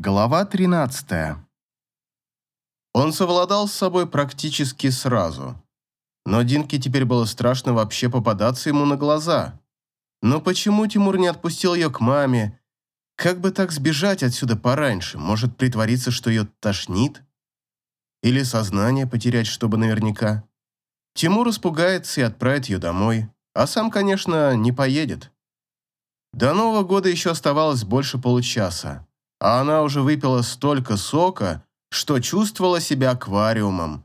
Глава 13. Он совладал с собой практически сразу. Но Динке теперь было страшно вообще попадаться ему на глаза. Но почему Тимур не отпустил ее к маме? Как бы так сбежать отсюда пораньше? Может, притвориться, что ее тошнит? Или сознание потерять, чтобы наверняка? Тимур испугается и отправит ее домой, а сам, конечно, не поедет. До Нового года еще оставалось больше получаса а она уже выпила столько сока, что чувствовала себя аквариумом.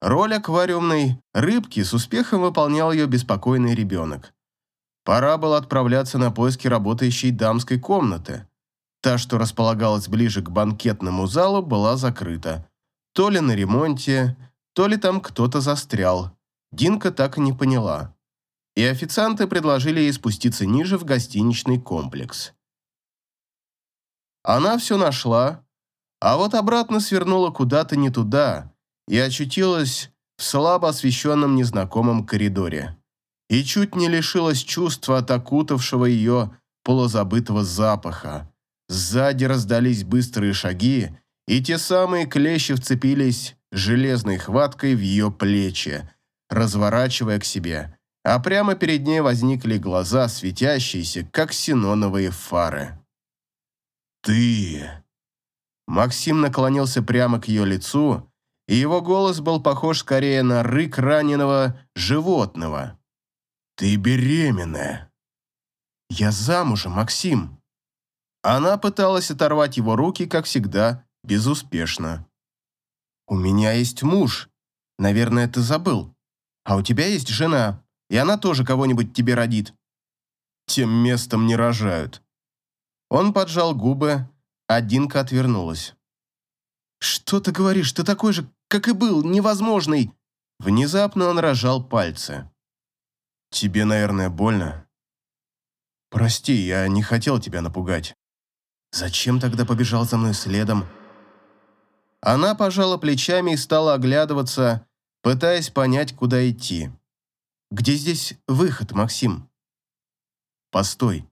Роль аквариумной рыбки с успехом выполнял ее беспокойный ребенок. Пора было отправляться на поиски работающей дамской комнаты. Та, что располагалась ближе к банкетному залу, была закрыта. То ли на ремонте, то ли там кто-то застрял. Динка так и не поняла. И официанты предложили ей спуститься ниже в гостиничный комплекс. Она все нашла, а вот обратно свернула куда-то не туда и очутилась в слабо освещенном незнакомом коридоре. И чуть не лишилась чувства от окутавшего ее полузабытого запаха. Сзади раздались быстрые шаги, и те самые клещи вцепились железной хваткой в ее плечи, разворачивая к себе, а прямо перед ней возникли глаза, светящиеся, как синоновые фары. «Ты...» Максим наклонился прямо к ее лицу, и его голос был похож скорее на рык раненого животного. «Ты беременная!» «Я замужем, Максим!» Она пыталась оторвать его руки, как всегда, безуспешно. «У меня есть муж. Наверное, ты забыл. А у тебя есть жена, и она тоже кого-нибудь тебе родит». «Тем местом не рожают», он поджал губы, а Динка отвернулась. «Что ты говоришь? Ты такой же, как и был, невозможный!» Внезапно он рожал пальцы. «Тебе, наверное, больно?» «Прости, я не хотел тебя напугать. Зачем тогда побежал за мной следом?» Она пожала плечами и стала оглядываться, пытаясь понять, куда идти. «Где здесь выход, Максим?» «Постой»,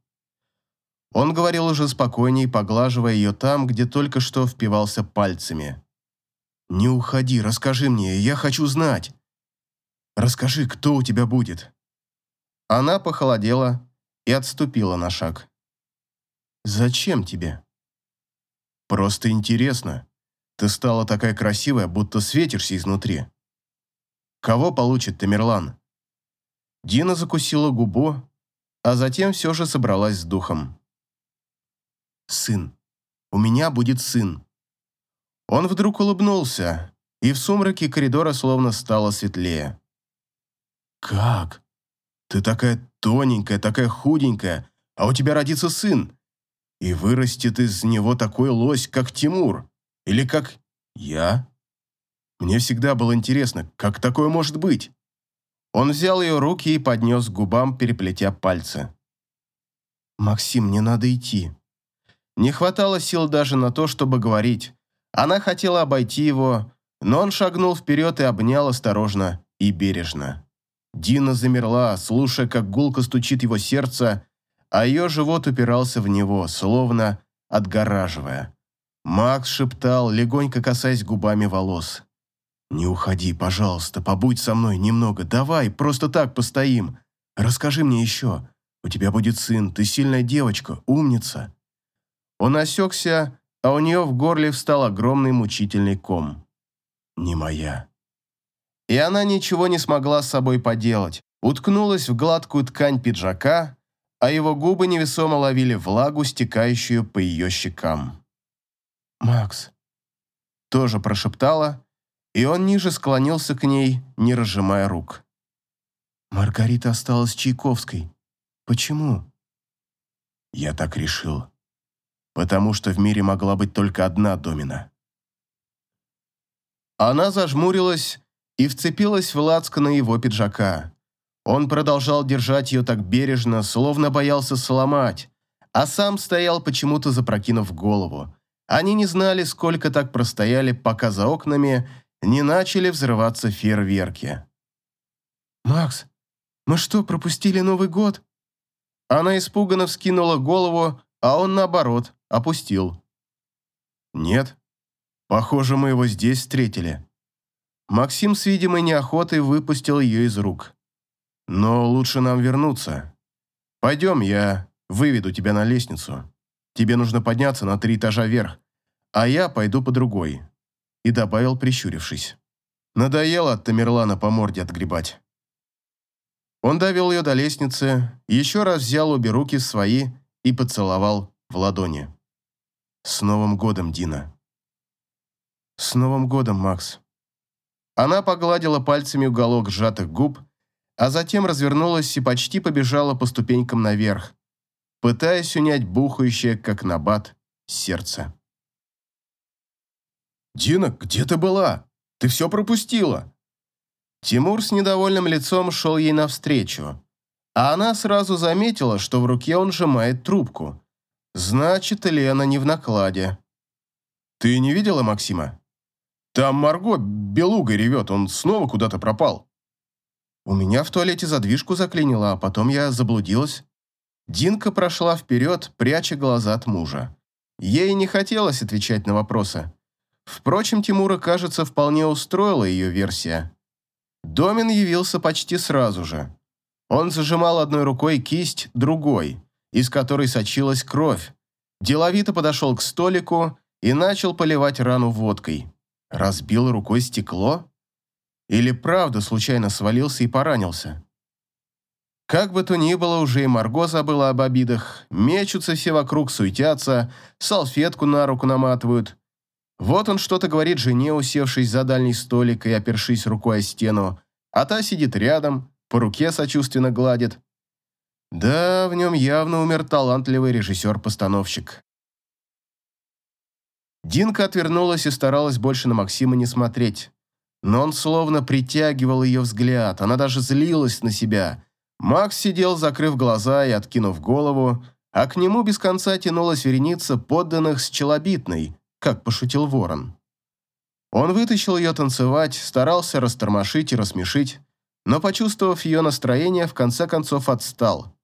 он говорил уже спокойней, поглаживая ее там, где только что впивался пальцами. «Не уходи, расскажи мне, я хочу знать. Расскажи, кто у тебя будет». Она похолодела и отступила на шаг. «Зачем тебе?» «Просто интересно. Ты стала такая красивая, будто светишься изнутри. Кого получит Тамерлан?» Дина закусила губу, а затем все же собралась с духом сын. У меня будет сын». Он вдруг улыбнулся, и в сумраке коридора словно стало светлее. «Как? Ты такая тоненькая, такая худенькая, а у тебя родится сын, и вырастет из него такой лось, как Тимур, или как я? Мне всегда было интересно, как такое может быть?» Он взял ее руки и поднес к губам, переплетя пальцы. «Максим, мне надо идти. Не хватало сил даже на то, чтобы говорить. Она хотела обойти его, но он шагнул вперед и обнял осторожно и бережно. Дина замерла, слушая, как гулко стучит его сердце, а ее живот упирался в него, словно отгораживая. Макс шептал, легонько касаясь губами волос. «Не уходи, пожалуйста, побудь со мной немного, давай, просто так постоим. Расскажи мне еще. У тебя будет сын, ты сильная девочка, умница». Он осекся, а у нее в горле встал огромный мучительный ком. «Не моя». И она ничего не смогла с собой поделать, уткнулась в гладкую ткань пиджака, а его губы невесомо ловили влагу, стекающую по ее щекам. «Макс», — тоже прошептала, и он ниже склонился к ней, не разжимая рук. «Маргарита осталась Чайковской. Почему?» «Я так решил», потому что в мире могла быть только одна домина. Она зажмурилась и вцепилась в лацкано его пиджака. Он продолжал держать ее так бережно, словно боялся сломать, а сам стоял почему-то запрокинув голову. Они не знали, сколько так простояли, пока за окнами не начали взрываться фейерверки. «Макс, мы что, пропустили Новый год?» Она испуганно вскинула голову, а он, наоборот, опустил. Нет. Похоже, мы его здесь встретили. Максим с видимой неохотой выпустил ее из рук. Но лучше нам вернуться. Пойдем, я выведу тебя на лестницу. Тебе нужно подняться на три этажа вверх, а я пойду по другой. И добавил, прищурившись. Надоело от Тамерлана по морде отгребать. Он довел ее до лестницы, еще раз взял обе руки в свои и поцеловал в ладони. «С Новым годом, Дина!» «С Новым годом, Макс!» Она погладила пальцами уголок сжатых губ, а затем развернулась и почти побежала по ступенькам наверх, пытаясь унять бухающее, как набат, сердце. «Дина, где ты была? Ты все пропустила!» Тимур с недовольным лицом шел ей навстречу, а она сразу заметила, что в руке он сжимает трубку. Значит, Лена не в накладе. «Ты не видела Максима? Там Марго белугой ревет, он снова куда-то пропал». У меня в туалете задвижку заклинило, а потом я заблудилась. Динка прошла вперед, пряча глаза от мужа. Ей не хотелось отвечать на вопросы. Впрочем, Тимура, кажется, вполне устроила ее версия. Домин явился почти сразу же. Он зажимал одной рукой кисть другой, из которой сочилась кровь. Деловито подошел к столику и начал поливать рану водкой. Разбил рукой стекло? Или правда случайно свалился и поранился? Как бы то ни было, уже и Марго забыла об обидах. Мечутся все вокруг, суетятся, салфетку на руку наматывают. Вот он что-то говорит жене, усевшись за дальний столик и опершись рукой о стену, а та сидит рядом, по руке сочувственно гладит. Да, в нем явно умер талантливый режиссер-постановщик. Динка отвернулась и старалась больше на Максима не смотреть. Но он словно притягивал ее взгляд, она даже злилась на себя. Макс сидел, закрыв глаза и откинув голову, а к нему без конца тянулась вереница подданных с челобитной, как пошутил ворон. Он вытащил ее танцевать, старался растормошить и рассмешить, но, почувствовав ее настроение, в конце концов отстал.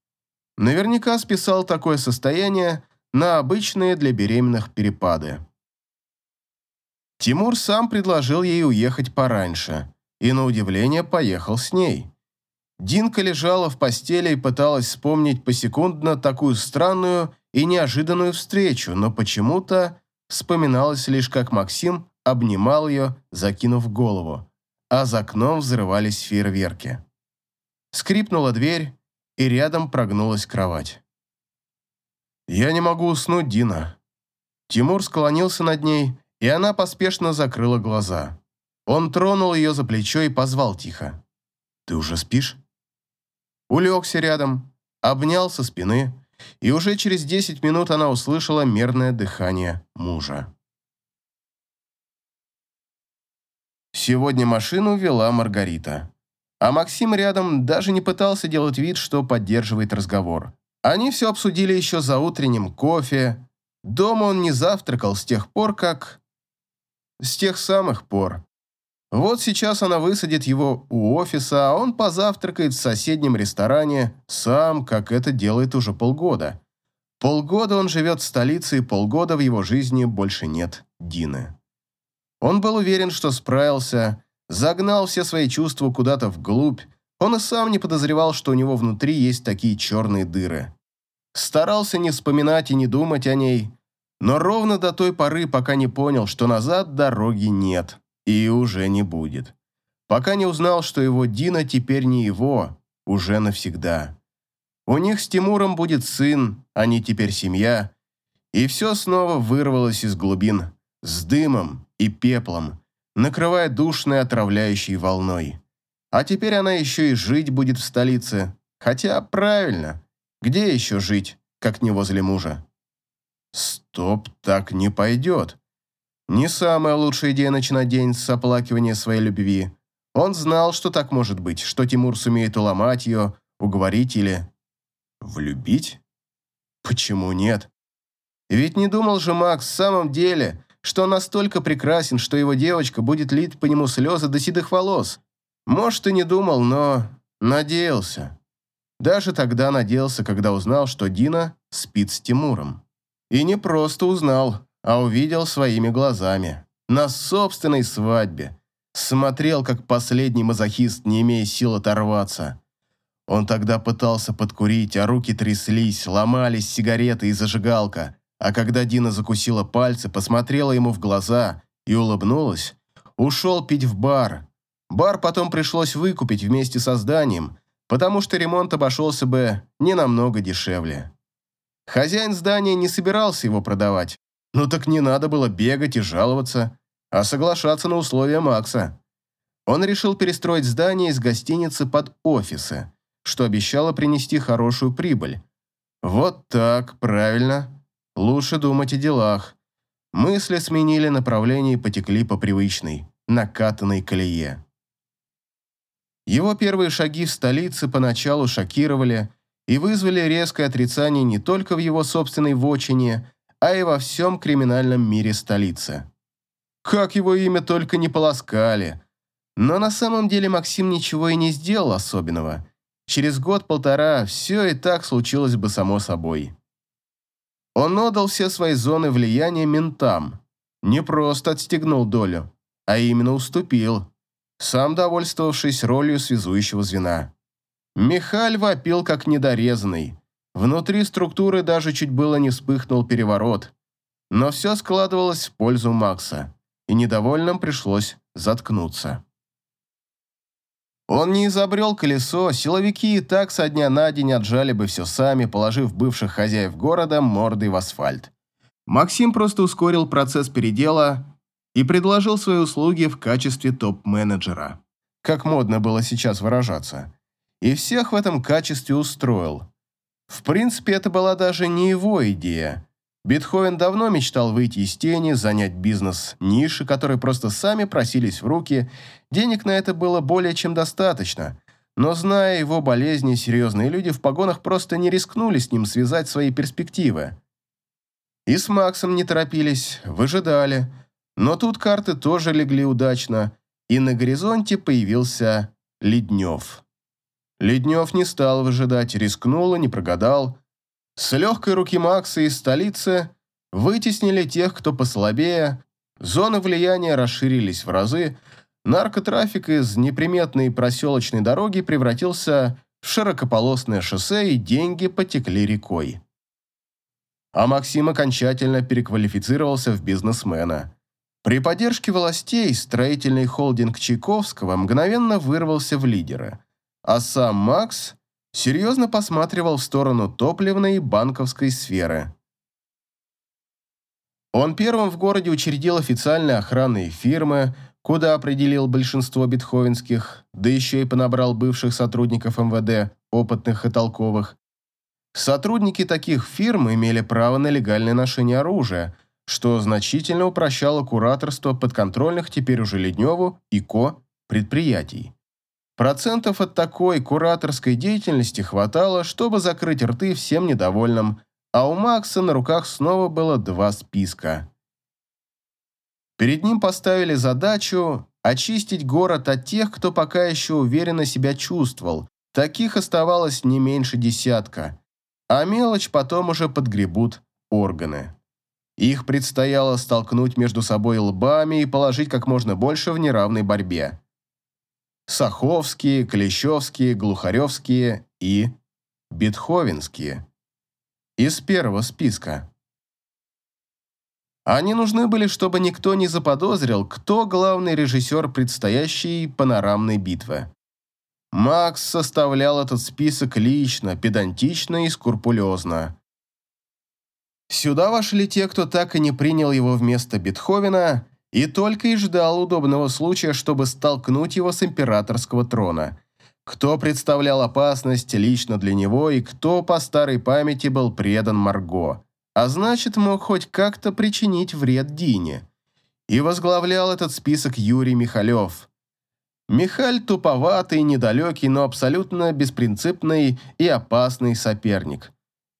Наверняка списал такое состояние на обычные для беременных перепады. Тимур сам предложил ей уехать пораньше, и, на удивление, поехал с ней. Динка лежала в постели и пыталась вспомнить посекундно такую странную и неожиданную встречу, но почему-то Вспоминалось лишь, как Максим обнимал ее, закинув голову, а за окном взрывались фейерверки. Скрипнула дверь, и рядом прогнулась кровать. «Я не могу уснуть, Дина». Тимур склонился над ней, и она поспешно закрыла глаза. Он тронул ее за плечо и позвал тихо. «Ты уже спишь?» Улегся рядом, обнял со спины, и уже через 10 минут она услышала мерное дыхание мужа. Сегодня машину вела Маргарита. А Максим рядом даже не пытался делать вид, что поддерживает разговор. Они все обсудили еще за утренним кофе. Дома он не завтракал с тех пор, как... С тех самых пор, вот сейчас она высадит его у офиса, а он позавтракает в соседнем ресторане сам, как это делает уже полгода. Полгода он живет в столице, и полгода в его жизни больше нет Дины. Он был уверен, что справился, загнал все свои чувства куда-то вглубь, он и сам не подозревал, что у него внутри есть такие черные дыры. Старался не вспоминать и не думать о ней, но ровно до той поры, пока не понял, что назад дороги нет. И уже не будет. Пока не узнал, что его Дина теперь не его, уже навсегда. У них с Тимуром будет сын, они теперь семья. И все снова вырвалось из глубин, с дымом и пеплом, накрывая душной отравляющей волной. А теперь она еще и жить будет в столице. Хотя, правильно, где еще жить, как не возле мужа? Стоп, так не пойдет. Не самая лучшая идея начинать день с оплакивания своей любви. Он знал, что так может быть, что Тимур сумеет уломать ее, уговорить или... Влюбить? Почему нет? Ведь не думал же Макс в самом деле, что он настолько прекрасен, что его девочка будет лить по нему слезы до седых волос. Может, и не думал, но надеялся. Даже тогда надеялся, когда узнал, что Дина спит с Тимуром. И не просто узнал, а увидел своими глазами. На собственной свадьбе. Смотрел, как последний мазохист, не имея сил оторваться. Он тогда пытался подкурить, а руки тряслись, ломались сигареты и зажигалка. А когда Дина закусила пальцы, посмотрела ему в глаза и улыбнулась, ушел пить в бар. Бар потом пришлось выкупить вместе со зданием, потому что ремонт обошелся бы не намного дешевле. Хозяин здания не собирался его продавать, ну так не надо было бегать и жаловаться, а соглашаться на условия Макса. Он решил перестроить здание из гостиницы под офисы, что обещало принести хорошую прибыль. Вот так, правильно. Лучше думать о делах. Мысли сменили направление и потекли по привычной, накатанной колее. Его первые шаги в столице поначалу шокировали и вызвали резкое отрицание не только в его собственной вотчине, а и во всем криминальном мире столицы. Как его имя только не полоскали. Но на самом деле Максим ничего и не сделал особенного. Через год-полтора все и так случилось бы само собой. Он отдал все свои зоны влияния ментам. Не просто отстегнул долю, а именно уступил, сам довольствовавшись ролью связующего звена. Михаль вопил как недорезанный. Внутри структуры даже чуть было не вспыхнул переворот. Но все складывалось в пользу Макса, и недовольным пришлось заткнуться. Он не изобрел колесо, силовики и так со дня на день отжали бы все сами, положив бывших хозяев города мордой в асфальт. Максим просто ускорил процесс передела и предложил свои услуги в качестве топ-менеджера. Как модно было сейчас выражаться. И всех в этом качестве устроил. В принципе, это была даже не его идея. Бетховен давно мечтал выйти из тени, занять бизнес, ниши, которые просто сами просились в руки. Денег на это было более чем достаточно. Но зная его болезни, серьезные люди в погонах просто не рискнули с ним связать свои перспективы. И с Максом не торопились, выжидали. Но тут карты тоже легли удачно, и на горизонте появился Леднев. Леднев не стал выжидать, рискнул и не прогадал. С легкой руки Макса из столицы вытеснили тех, кто послабее, зоны влияния расширились в разы, наркотрафик из неприметной проселочной дороги превратился в широкополосное шоссе, и деньги потекли рекой. А Максим окончательно переквалифицировался в бизнесмена. При поддержке властей строительный холдинг Чайковского мгновенно вырвался в лидеры, а сам Макс серьезно посматривал в сторону топливной и банковской сферы. Он первым в городе учредил официальные охранные фирмы, куда определил большинство бетховенских, да еще и понабрал бывших сотрудников МВД, опытных и толковых. Сотрудники таких фирм имели право на легальное ношение оружия, что значительно упрощало кураторство подконтрольных теперь уже Ледневу и Ко предприятий. Процентов от такой кураторской деятельности хватало, чтобы закрыть рты всем недовольным, а у Макса на руках снова было два списка. Перед ним поставили задачу очистить город от тех, кто пока еще уверенно себя чувствовал. Таких оставалось не меньше десятка, а мелочь потом уже подгребут органы. Их предстояло столкнуть между собой лбами и положить как можно больше в неравной борьбе. Саховские, Клещевские, Глухаревские и Бетховенские. Из первого списка. Они нужны были, чтобы никто не заподозрил, кто главный режиссер предстоящей панорамной битвы. Макс составлял этот список лично, педантично и скрупулезно. Сюда вошли те, кто так и не принял его вместо Бетховена и только и ждал удобного случая, чтобы столкнуть его с императорского трона. Кто представлял опасность лично для него и кто по старой памяти был предан Марго, а значит мог хоть как-то причинить вред Дине. И возглавлял этот список Юрий Михалев. Михаль туповатый, недалекий, но абсолютно беспринципный и опасный соперник.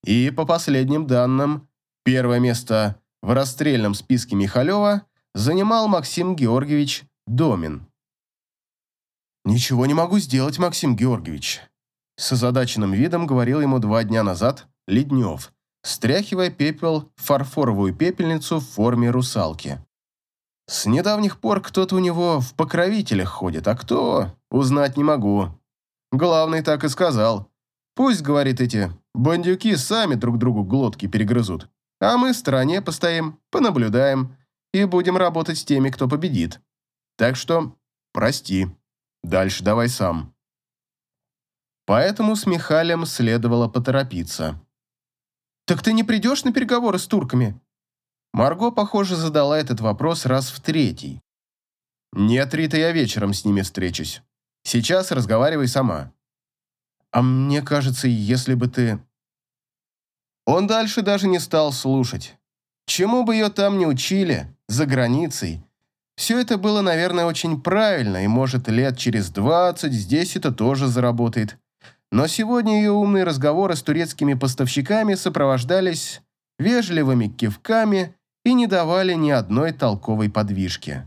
И, по последним данным, первое место в расстрельном списке Михалева занимал Максим Георгиевич Домин. «Ничего не могу сделать, Максим Георгиевич», с озадаченным видом говорил ему два дня назад Леднев, стряхивая пепел в фарфоровую пепельницу в форме русалки. С недавних пор кто-то у него в покровителях ходит, а кто, узнать не могу. Главный так и сказал. Пусть, говорит, эти бандюки сами друг другу глотки перегрызут, а мы в стороне постоим, понаблюдаем и будем работать с теми, кто победит. Так что прости, дальше давай сам. Поэтому с Михалем следовало поторопиться. «Так ты не придешь на переговоры с турками?» Марго, похоже, задала этот вопрос раз в третий. «Нет, Рита, я вечером с ними встречусь. Сейчас разговаривай сама». «А мне кажется, если бы ты...» Он дальше даже не стал слушать. Чему бы ее там не учили, за границей, все это было, наверное, очень правильно, и, может, лет через двадцать здесь это тоже заработает. Но сегодня ее умные разговоры с турецкими поставщиками сопровождались вежливыми кивками и не давали ни одной толковой подвижки.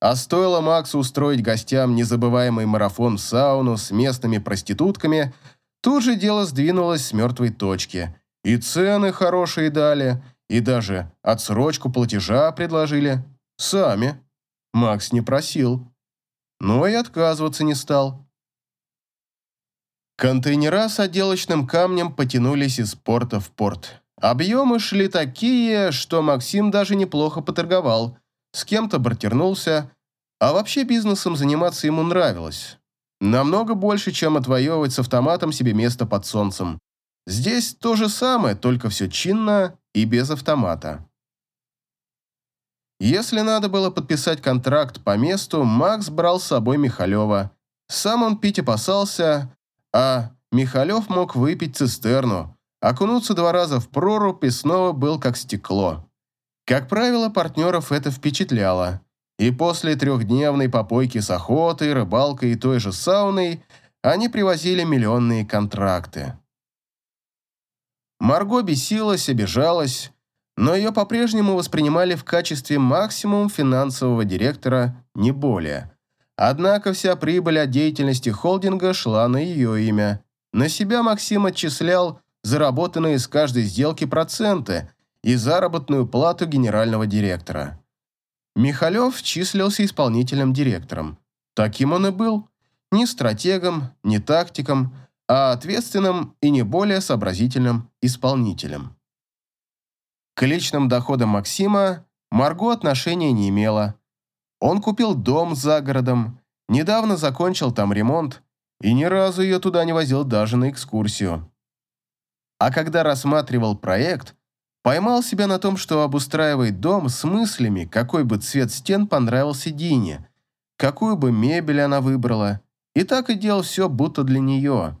А стоило Максу устроить гостям незабываемый марафон в сауну с местными проститутками, тут же дело сдвинулось с мертвой точки. И цены хорошие дали, и даже отсрочку платежа предложили. Сами. Макс не просил. Но и отказываться не стал. Контейнера с отделочным камнем потянулись из порта в порт. Объемы шли такие, что Максим даже неплохо поторговал, с кем-то бартернулся, а вообще бизнесом заниматься ему нравилось. Намного больше, чем отвоевывать с автоматом себе место под солнцем. Здесь то же самое, только все чинно и без автомата. Если надо было подписать контракт по месту, Макс брал с собой Михалева. Сам он пить опасался, а Михалев мог выпить цистерну, окунуться два раза в прорубь и снова был как стекло. Как правило, партнеров это впечатляло. И после трехдневной попойки с охотой, рыбалкой и той же сауной они привозили миллионные контракты. Марго бесилась, обижалась, но ее по-прежнему воспринимали в качестве максимум финансового директора, не более. Однако вся прибыль от деятельности холдинга шла на ее имя. На себя Максим отчислял заработанные с каждой сделки проценты и заработную плату генерального директора. Михалев числился исполнительным директором. Таким он и был. Ни стратегом, ни тактиком, а ответственным и не более сообразительным исполнителем. К личным доходам Максима Марго отношения не имела. Он купил дом за городом, недавно закончил там ремонт и ни разу ее туда не возил даже на экскурсию. А когда рассматривал проект, поймал себя на том, что обустраивает дом с мыслями, какой бы цвет стен понравился Дине, какую бы мебель она выбрала, и так и делал все будто для нее.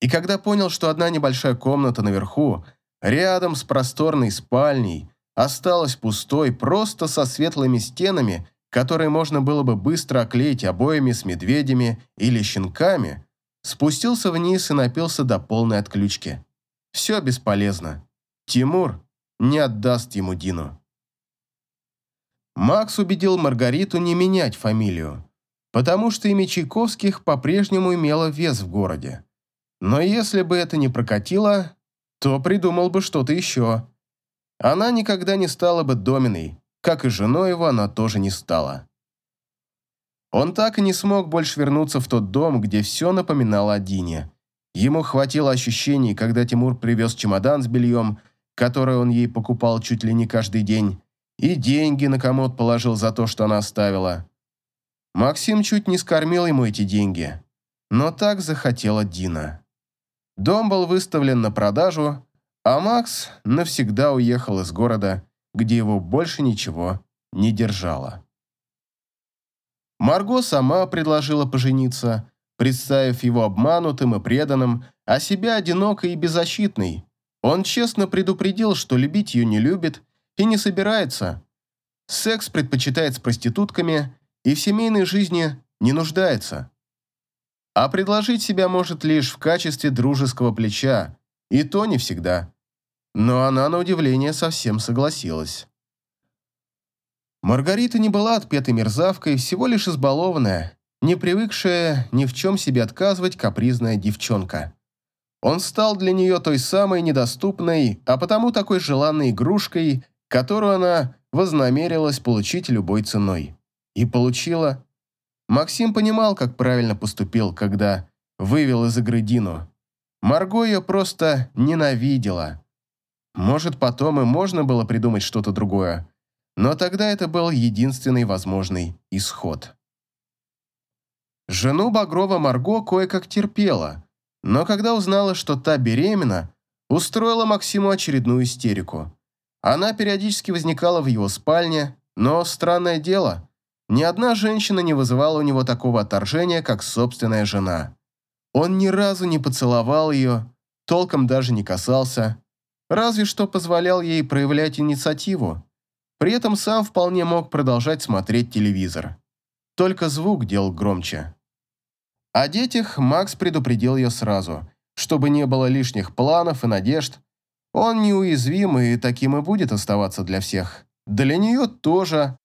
И когда понял, что одна небольшая комната наверху, рядом с просторной спальней, осталась пустой просто со светлыми стенами которые можно было бы быстро оклеить обоями с медведями или щенками, спустился вниз и напился до полной отключки. Все бесполезно. Тимур не отдаст ему Дину. Макс убедил Маргариту не менять фамилию, потому что имя Чайковских по-прежнему имело вес в городе. Но если бы это не прокатило, то придумал бы что-то еще. Она никогда не стала бы доминой, как и женой его она тоже не стала. Он так и не смог больше вернуться в тот дом, где все напоминало о Дине. Ему хватило ощущений, когда Тимур привез чемодан с бельем, которое он ей покупал чуть ли не каждый день, и деньги на комод положил за то, что она оставила. Максим чуть не скормил ему эти деньги, но так захотела Дина. Дом был выставлен на продажу, а Макс навсегда уехал из города где его больше ничего не держало. Марго сама предложила пожениться, представив его обманутым и преданным, а себя одинокой и беззащитной. Он честно предупредил, что любить ее не любит и не собирается. Секс предпочитает с проститутками и в семейной жизни не нуждается. А предложить себя может лишь в качестве дружеского плеча, и то не всегда но она, на удивление, совсем согласилась. Маргарита не была отпетой мерзавкой, всего лишь избалованная, не привыкшая ни в чем себе отказывать капризная девчонка. Он стал для нее той самой недоступной, а потому такой желанной игрушкой, которую она вознамерилась получить любой ценой. И получила. Максим понимал, как правильно поступил, когда вывел из игры Дину. Марго ее просто ненавидела. Может, потом и можно было придумать что-то другое, но тогда это был единственный возможный исход. Жену Багрова Марго кое-как терпела, но когда узнала, что та беременна, устроила Максиму очередную истерику. Она периодически возникала в его спальне, но, странное дело, ни одна женщина не вызывала у него такого отторжения, как собственная жена. Он ни разу не поцеловал ее, толком даже не касался, разве что позволял ей проявлять инициативу. При этом сам вполне мог продолжать смотреть телевизор. Только звук делал громче. О детях Макс предупредил ее сразу, чтобы не было лишних планов и надежд. Он неуязвим и таким и будет оставаться для всех. Для нее тоже.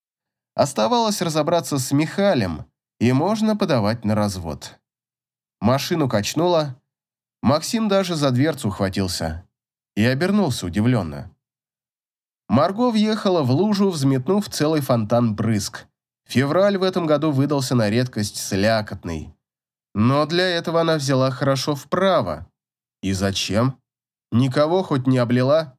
Оставалось разобраться с Михалем, и можно подавать на развод. Машину качнуло. Максим даже за дверцу ухватился и обернулся удивленно. Марго въехала в лужу, взметнув целый фонтан брызг. Февраль в этом году выдался на редкость слякотный. Но для этого она взяла хорошо вправо. И зачем? Никого хоть не облила?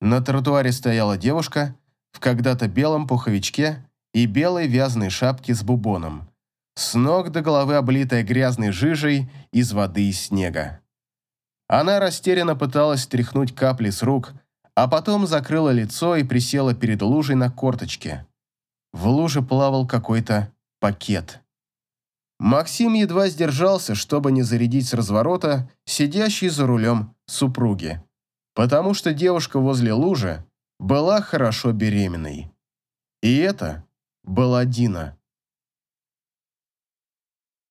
На тротуаре стояла девушка в когда-то белом пуховичке и белой вязаной шапке с бубоном, с ног до головы облитая грязной жижей из воды и снега. Она растерянно пыталась стряхнуть капли с рук, а потом закрыла лицо и присела перед лужей на корточке. В луже плавал какой-то пакет. Максим едва сдержался, чтобы не зарядить с разворота сидящей за рулем супруги, потому что девушка возле лужи была хорошо беременной. И это была Дина.